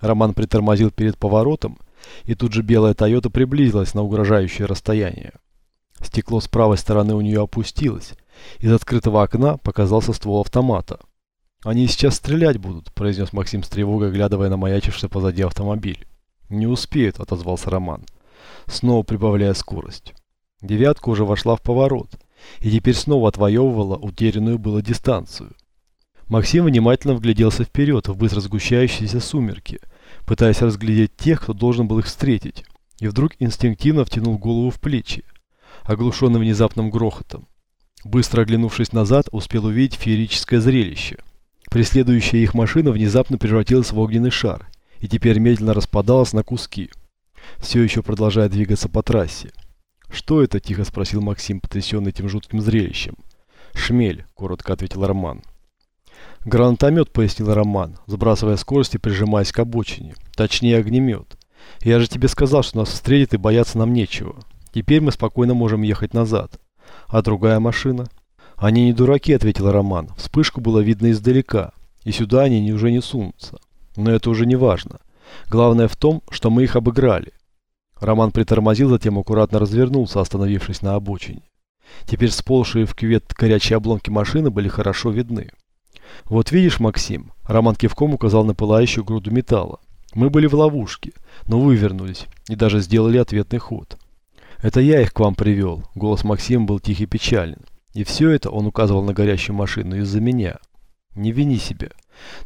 Роман притормозил перед поворотом, и тут же белая Тойота приблизилась на угрожающее расстояние. Стекло с правой стороны у нее опустилось. Из открытого окна показался ствол автомата. «Они сейчас стрелять будут», – произнес Максим с тревогой, глядывая на маячивший позади автомобиль. «Не успеют», – отозвался Роман, снова прибавляя скорость. Девятка уже вошла в поворот, и теперь снова отвоевывала утерянную было дистанцию. Максим внимательно вгляделся вперед в быстро сгущающиеся сумерки, пытаясь разглядеть тех, кто должен был их встретить, и вдруг инстинктивно втянул голову в плечи, оглушенный внезапным грохотом. Быстро оглянувшись назад, успел увидеть феерическое зрелище. Преследующая их машина внезапно превратилась в огненный шар и теперь медленно распадалась на куски, все еще продолжая двигаться по трассе. «Что это?» – тихо спросил Максим, потрясенный этим жутким зрелищем. «Шмель», – коротко ответил Роман. «Гранатомет», – пояснил Роман, сбрасывая скорость и прижимаясь к обочине. «Точнее, огнемет. Я же тебе сказал, что нас встретят и бояться нам нечего. Теперь мы спокойно можем ехать назад. А другая машина?» «Они не дураки», — ответил Роман. «Вспышку было видно издалека, и сюда они уже не сунутся. Но это уже не важно. Главное в том, что мы их обыграли». Роман притормозил, затем аккуратно развернулся, остановившись на обочине. Теперь сползшие в кювет горячие обломки машины были хорошо видны. «Вот видишь, Максим», — Роман кивком указал на пылающую груду металла. «Мы были в ловушке, но вывернулись и даже сделали ответный ход». «Это я их к вам привел», — голос Максима был тихий и печален. И все это он указывал на горящую машину из-за меня. Не вини себя.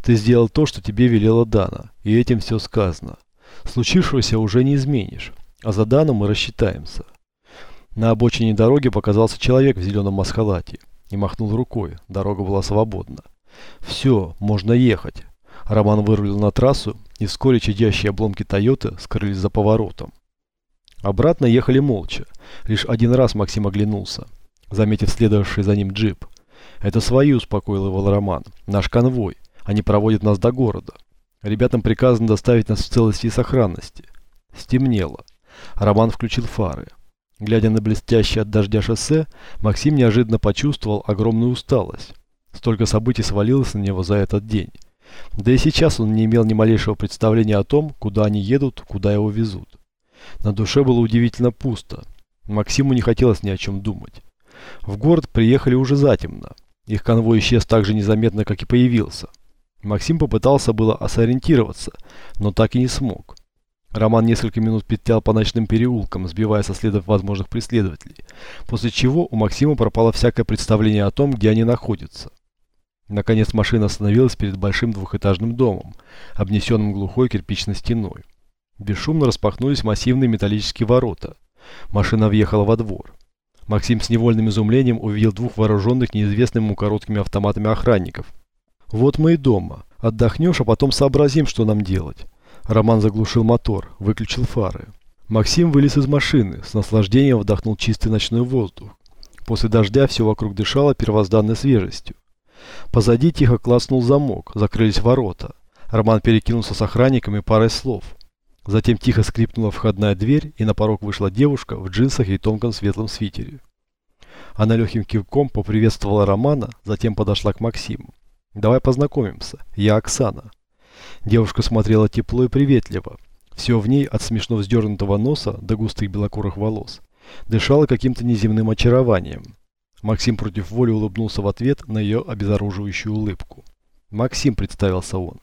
Ты сделал то, что тебе велела Дана, и этим все сказано. Случившегося уже не изменишь, а за Дану мы рассчитаемся. На обочине дороги показался человек в зеленом маскалате и махнул рукой. Дорога была свободна. Все, можно ехать. Роман вырулил на трассу, и вскоре чадящие обломки Тойоты скрылись за поворотом. Обратно ехали молча. Лишь один раз Максим оглянулся заметив следовавший за ним джип. «Это свои», — успокоил его Роман. «Наш конвой. Они проводят нас до города. Ребятам приказано доставить нас в целости и сохранности». Стемнело. Роман включил фары. Глядя на блестящее от дождя шоссе, Максим неожиданно почувствовал огромную усталость. Столько событий свалилось на него за этот день. Да и сейчас он не имел ни малейшего представления о том, куда они едут, куда его везут. На душе было удивительно пусто. Максиму не хотелось ни о чем думать. В город приехали уже затемно. Их конвой исчез так же незаметно, как и появился. Максим попытался было сориентироваться, но так и не смог. Роман несколько минут петлял по ночным переулкам, сбивая со следов возможных преследователей, после чего у Максима пропало всякое представление о том, где они находятся. Наконец машина остановилась перед большим двухэтажным домом, обнесенным глухой кирпичной стеной. Бесшумно распахнулись массивные металлические ворота. Машина въехала во двор. Максим с невольным изумлением увидел двух вооруженных неизвестными ему короткими автоматами охранников. «Вот мы и дома. Отдохнешь, а потом сообразим, что нам делать». Роман заглушил мотор, выключил фары. Максим вылез из машины, с наслаждением вдохнул чистый ночной воздух. После дождя все вокруг дышало первозданной свежестью. Позади тихо клацнул замок, закрылись ворота. Роман перекинулся с охранниками парой слов – Затем тихо скрипнула входная дверь, и на порог вышла девушка в джинсах и тонком светлом свитере. Она легким кивком поприветствовала Романа, затем подошла к Максиму. «Давай познакомимся. Я Оксана». Девушка смотрела тепло и приветливо. Все в ней, от смешно вздернутого носа до густых белокурых волос, дышало каким-то неземным очарованием. Максим против воли улыбнулся в ответ на ее обезоруживающую улыбку. «Максим», — представился он,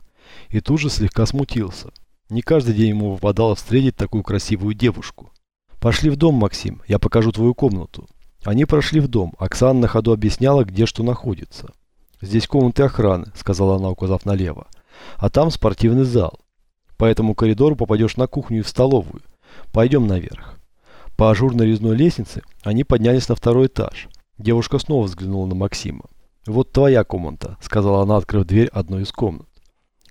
и тут же слегка смутился. Не каждый день ему выпадало встретить такую красивую девушку. «Пошли в дом, Максим, я покажу твою комнату». Они прошли в дом. Оксана на ходу объясняла, где что находится. «Здесь комнаты охраны», — сказала она, указав налево. «А там спортивный зал. По этому коридору попадешь на кухню и в столовую. Пойдем наверх». По ажурной резной лестнице они поднялись на второй этаж. Девушка снова взглянула на Максима. «Вот твоя комната», — сказала она, открыв дверь одной из комнат.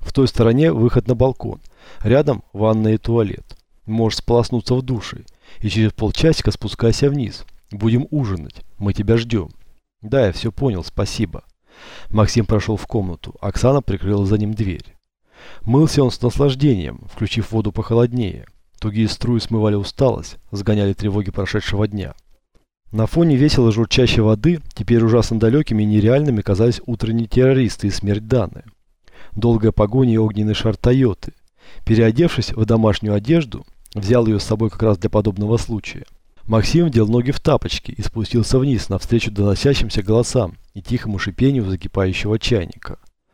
В той стороне выход на балкон. Рядом ванная и туалет. Можешь сполоснуться в душе. И через полчасика спускайся вниз. Будем ужинать. Мы тебя ждем. Да, я все понял, спасибо. Максим прошел в комнату. Оксана прикрыла за ним дверь. Мылся он с наслаждением, включив воду похолоднее. Тугие струи смывали усталость, сгоняли тревоги прошедшего дня. На фоне весело журчащей воды, теперь ужасно далекими и нереальными казались утренние террористы и смерть Даны. Долгая погоня и огненный шар Тойоты. Переодевшись в домашнюю одежду, взял ее с собой как раз для подобного случая. Максим вдел ноги в тапочки и спустился вниз навстречу доносящимся голосам и тихому шипению закипающего чайника.